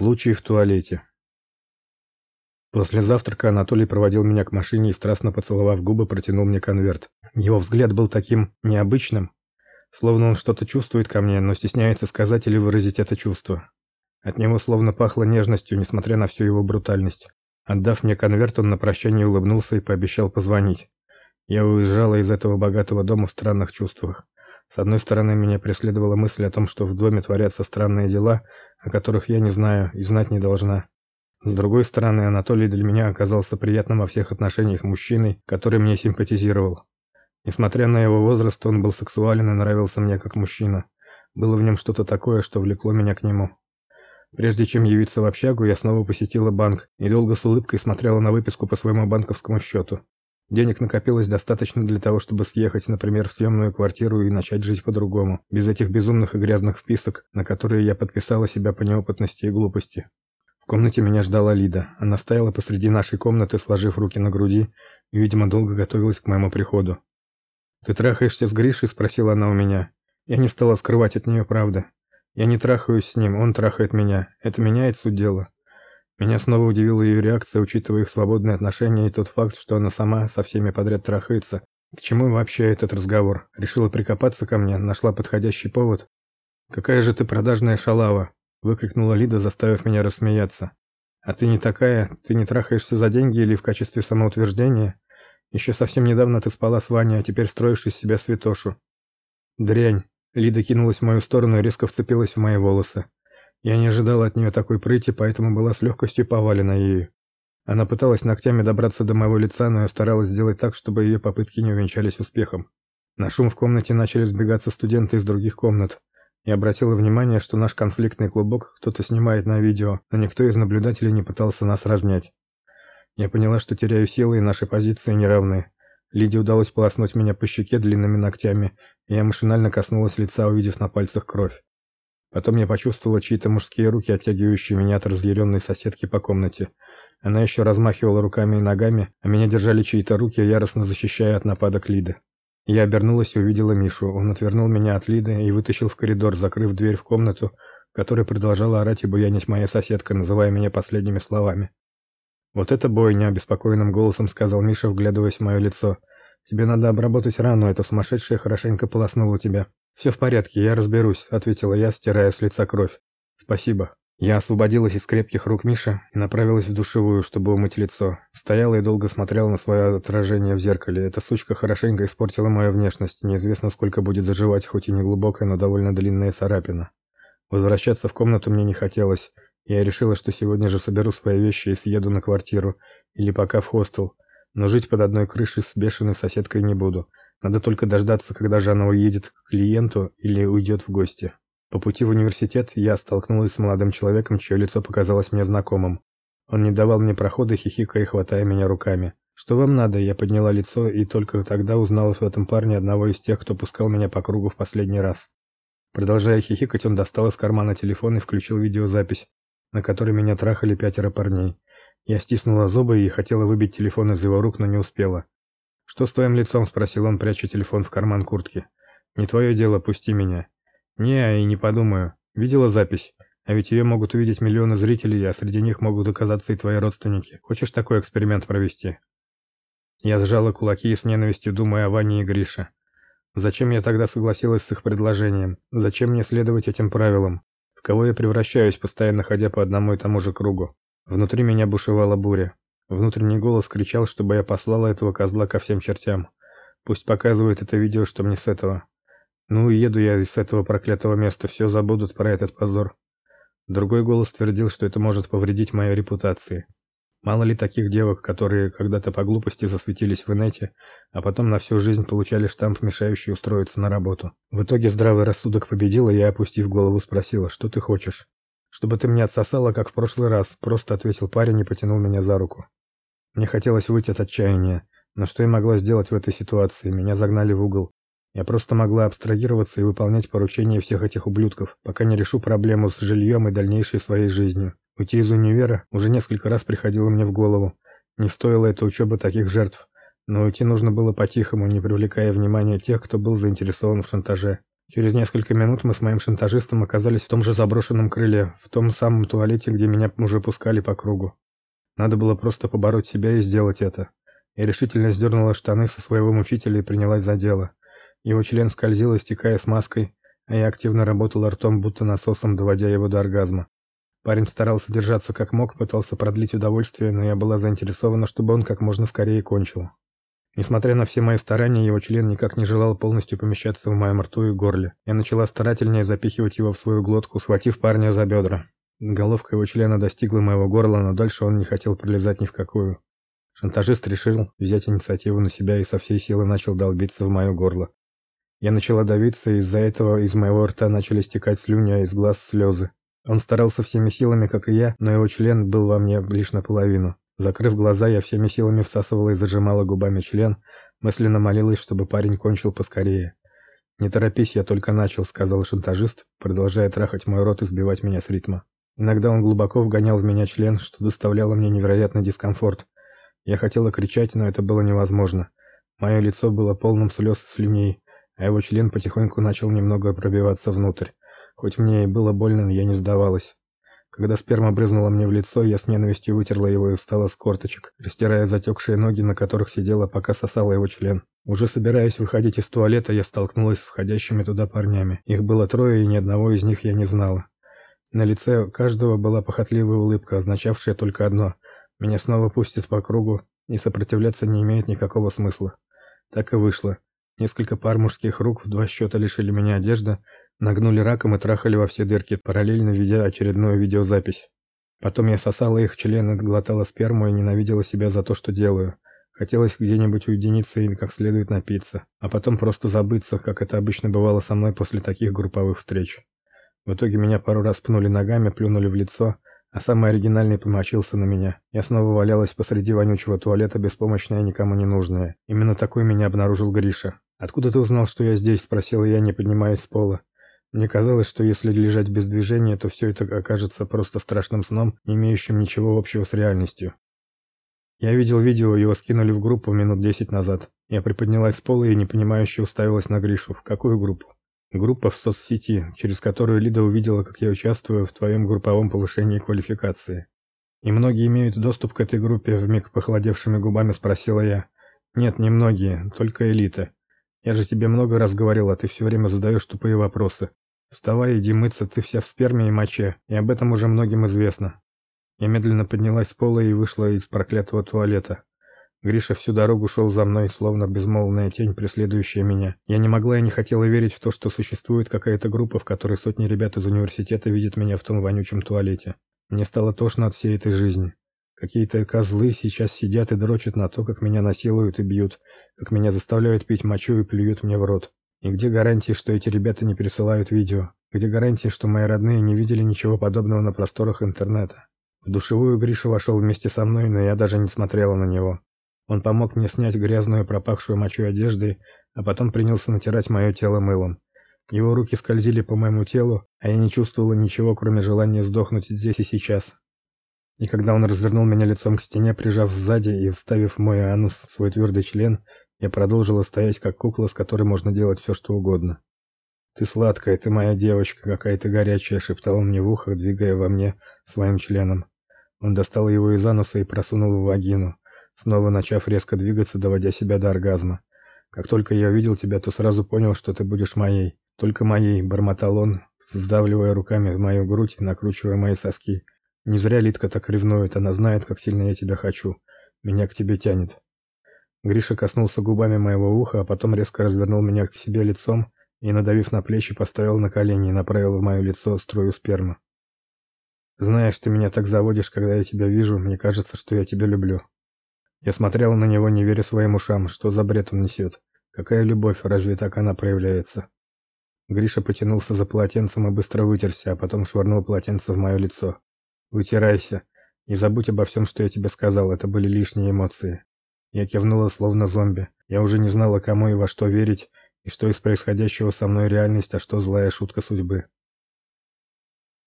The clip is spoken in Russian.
Случай в туалете. После завтрака Анатолий проводил меня к машине и страстно поцеловав губы, протянул мне конверт. Его взгляд был таким необычным, словно он что-то чувствует ко мне, но стесняется сказать или выразить это чувство. От него словно пахло нежностью, несмотря на всю его брутальность. Отдав мне конверт, он на прощание улыбнулся и пообещал позвонить. Я уезжала из этого богатого дома в странных чувствах. С одной стороны, меня преследовала мысль о том, что в доме творятся странные дела, о которых я не знаю и знать не должна. С другой стороны, Анатолий для меня оказался приятным во всех отношениях мужчиной, который мне симпатизировал. Несмотря на его возраст, он был сексуален и нравился мне как мужчина. Было в нем что-то такое, что влекло меня к нему. Прежде чем явиться в общагу, я снова посетила банк и долго с улыбкой смотрела на выписку по своему банковскому счету. Денег накопилось достаточно для того, чтобы съехать, например, в съемную квартиру и начать жить по-другому, без этих безумных и грязных вписок, на которые я подписала себя по неопытности и глупости. В комнате меня ждала Лида. Она стояла посреди нашей комнаты, сложив руки на груди, и, видимо, долго готовилась к моему приходу. «Ты трахаешься с Гришей?» – спросила она у меня. Я не стала скрывать от нее правды. Я не трахаюсь с ним, он трахает меня. Это меняет суть дела. Меня снова удивила ее реакция, учитывая их свободные отношения и тот факт, что она сама со всеми подряд трахается. К чему вообще этот разговор? Решила прикопаться ко мне, нашла подходящий повод. Какая же ты продажная шалава, выкрикнула Лида, заставив меня рассмеяться. А ты не такая, ты не трахаешься за деньги или в качестве самоутверждения? Еще совсем недавно ты спала с Ваней, а теперь строишь из себя святошу. Дрянь. Лида кинулась в мою сторону и резко вцепилась в мои волосы. Я не ожидала от нее такой прыти, поэтому была с легкостью повалена ею. Она пыталась ногтями добраться до моего лица, но я старалась сделать так, чтобы ее попытки не увенчались успехом. На шум в комнате начали сбегаться студенты из других комнат. Я обратила внимание, что наш конфликтный клубок кто-то снимает на видео, но никто из наблюдателей не пытался нас разнять. Я поняла, что теряю силы и наши позиции не равны. Лиде удалось полоснуть меня по щеке длинными ногтями, и я машинально коснулась лица, увидев на пальцах кровь. Потом я почувствовала чьи-то мужские руки, оттягивающие меня от разъяренной соседки по комнате. Она еще размахивала руками и ногами, а меня держали чьи-то руки, яростно защищая от нападок Лиды. Я обернулась и увидела Мишу. Он отвернул меня от Лиды и вытащил в коридор, закрыв дверь в комнату, в которой продолжала орать и буянить моя соседка, называя меня последними словами. «Вот это бойня!» – обеспокоенным голосом сказал Миша, вглядываясь в мое лицо. «Тебе надо обработать рану, эта сумасшедшая хорошенько полоснула тебя». «Все в порядке, я разберусь», — ответила я, стирая с лица кровь. «Спасибо». Я освободилась из крепких рук Миши и направилась в душевую, чтобы умыть лицо. Стояла и долго смотрела на свое отражение в зеркале. Эта сучка хорошенько испортила мою внешность. Неизвестно, сколько будет заживать, хоть и не глубокая, но довольно длинная царапина. Возвращаться в комнату мне не хотелось. Я решила, что сегодня же соберу свои вещи и съеду на квартиру или пока в хостел. Но жить под одной крышей с бешеной соседкой не буду. Надо только дождаться, когда Жанна уедет к клиенту или уйдет в гости. По пути в университет я столкнулась с молодым человеком, чье лицо показалось мне знакомым. Он не давал мне прохода, хихикая и хватая меня руками. «Что вам надо?» Я подняла лицо и только тогда узнала в этом парне одного из тех, кто пускал меня по кругу в последний раз. Продолжая хихикать, он достал из кармана телефон и включил видеозапись, на которой меня трахали пятеро парней. Я стиснула зубы и хотела выбить телефон из его рук, но не успела. «Что с твоим лицом?» – спросил он, пряча телефон в карман куртки. «Не твое дело, пусти меня». «Не, и не подумаю. Видела запись? А ведь ее могут увидеть миллионы зрителей, а среди них могут оказаться и твои родственники. Хочешь такой эксперимент провести?» Я сжала кулаки с ненавистью думая о Ване и Грише. Зачем я тогда согласилась с их предложением? Зачем мне следовать этим правилам? В кого я превращаюсь, постоянно ходя по одному и тому же кругу? Внутри меня бушевала буря. Внутренний голос кричал, чтобы я послала этого козла ко всем чертям. Пусть показывает это видео, что мне с этого. Ну и еду я из этого проклятого места, все забудут про этот позор. Другой голос твердил, что это может повредить моей репутации. Мало ли таких девок, которые когда-то по глупости засветились в инете, а потом на всю жизнь получали штамп, мешающий устроиться на работу. В итоге здравый рассудок победил, и я, опустив голову, спросила, что ты хочешь? «Чтобы ты мне отсосала, как в прошлый раз», — просто ответил парень и потянул меня за руку. Мне хотелось выйти от отчаяния, но что я могла сделать в этой ситуации? Меня загнали в угол. Я просто могла абстрагироваться и выполнять поручения всех этих ублюдков, пока не решу проблему с жильем и дальнейшей своей жизнью. Уйти из универа уже несколько раз приходило мне в голову. Не стоило эта учеба таких жертв. Но уйти нужно было по-тихому, не привлекая внимания тех, кто был заинтересован в шантаже. Через несколько минут мы с моим шантажистом оказались в том же заброшенном крыле, в том самом туалете, где меня уже пускали по кругу. Надо было просто побороть себя и сделать это. Я решительно сдернула штаны со своего мучителя и принялась за дело. Его член скользил, истекая смазкой, а я активно работала ртом, будто насосом, доводя его до оргазма. Парень старался держаться как мог, пытался продлить удовольствие, но я была заинтересована, чтобы он как можно скорее кончил. Несмотря на все мои старания, его член никак не желал полностью помещаться в моем рту и горле. Я начала старательнее запихивать его в свою глотку, схватив парня за бедра. Головка его члена достигла моего горла, но дальше он не хотел пролезать ни в какую. Шантажист решил взять инициативу на себя и со всей силы начал долбиться в мое горло. Я начала давиться, и из-за этого из моего рта начали стекать слюни, а из глаз слезы. Он старался всеми силами, как и я, но его член был во мне лишь наполовину. Закрыв глаза, я всеми силами всасывала и зажимала губами член, мысленно молилась, чтобы парень кончил поскорее. «Не торопись, я только начал», — сказал шантажист, продолжая трахать мой рот и сбивать меня с ритма. Иногда он глубоко вгонял в меня член, что доставляло мне невероятный дискомфорт. Я хотела кричать, но это было невозможно. Мое лицо было полным слез и слюней, а его член потихоньку начал немного пробиваться внутрь. Хоть мне и было больно, я не сдавалась. Когда сперма брызнула мне в лицо, я с ненавистью вытерла его и встала с корточек, растирая затекшие ноги, на которых сидела, пока сосала его член. Уже собираясь выходить из туалета, я столкнулась с входящими туда парнями. Их было трое, и ни одного из них я не знала. На лице каждого была похотливая улыбка, означавшая только одно: меня снова пустят по кругу, и сопротивляться не имеет никакого смысла. Так и вышло. Несколько пар мужских рук в два счета лишили меня одежды, Нагнули раком и трахали во все дырки, параллельно ведя очередную видеозапись. Потом я сосала их члены, глотала сперму и ненавидела себя за то, что делаю. Хотелось где-нибудь уединиться и как следует напиться, а потом просто забыться, как это обычно бывало со мной после таких групповых встреч. В итоге меня пару раз пнули ногами, плюнули в лицо, а самый оригинальный помочился на меня. Я снова валялась посреди вонючего туалета, беспомощная и никому не нужная. Именно такой меня обнаружил Гриша. «Откуда ты узнал, что я здесь?» – спросила я, не поднимаясь с пола. Мне казалось, что если лежать без движения, то все это окажется просто страшным сном, не имеющим ничего общего с реальностью. Я видел видео, его скинули в группу минут десять назад. Я приподнялась с пола и непонимающе уставилась на Гришу. В какую группу? Группа в соцсети, через которую Лида увидела, как я участвую в твоем групповом повышении квалификации. И многие имеют доступ к этой группе, вмиг похолодевшими губами спросила я. Нет, не многие, только элита. Я же тебе много раз говорил, а ты все время задаешь тупые вопросы. Вставай, иди мыться, ты вся в сперме и моче, и об этом уже многим известно. Я медленно поднялась с пола и вышла из проклятого туалета. Гриша всю дорогу шел за мной, словно безмолвная тень, преследующая меня. Я не могла и не хотела верить в то, что существует какая-то группа, в которой сотни ребят из университета видят меня в том вонючем туалете. Мне стало тошно от всей этой жизни. Какие-то козлы сейчас сидят и дрочат на то, как меня насилуют и бьют, как меня заставляют пить мочу и плюют мне в рот. И где гарантии, что эти ребята не пересылают видео? Где гарантии, что мои родные не видели ничего подобного на просторах интернета? В душевую Гриша вошел вместе со мной, но я даже не смотрела на него. Он помог мне снять грязную, пропахшую мочой одежды, а потом принялся натирать мое тело мылом. Его руки скользили по моему телу, а я не чувствовала ничего, кроме желания сдохнуть здесь и сейчас. И когда он развернул меня лицом к стене, прижав сзади и вставив мой анус свой твердый член, я продолжила стоять как кукла, с которой можно делать все, что угодно. Ты сладкая, ты моя девочка, какая ты горячая, шептал он мне в ухо, двигая во мне своим членом. Он достал его из ануса и просунул в вагину, снова начав резко двигаться, доводя себя до оргазма. Как только я увидел тебя, то сразу понял, что ты будешь моей, только моей, бормотал он, сдавливая руками мою грудь и накручивая мои соски. Не зря Литка так ревнует, она знает, как сильно я тебя хочу. Меня к тебе тянет. Гриша коснулся губами моего уха, а потом резко развернул меня к себе лицом и, надавив на плечи, поставил на колени и направил в мое лицо струю спермы. Знаешь, ты меня так заводишь, когда я тебя вижу, мне кажется, что я тебя люблю. Я смотрела на него, не веря своим ушам, что за бред он несет. Какая любовь, разве так она проявляется? Гриша потянулся за полотенцем и быстро вытерся, а потом швырнул полотенце в мое лицо. Вытирайся. Не забудь обо всем, что я тебе сказал, это были лишние эмоции. Я кивнула словно зомби. Я уже не знала, кому и во что верить, и что из происходящего со мной реальность, а что злая шутка судьбы.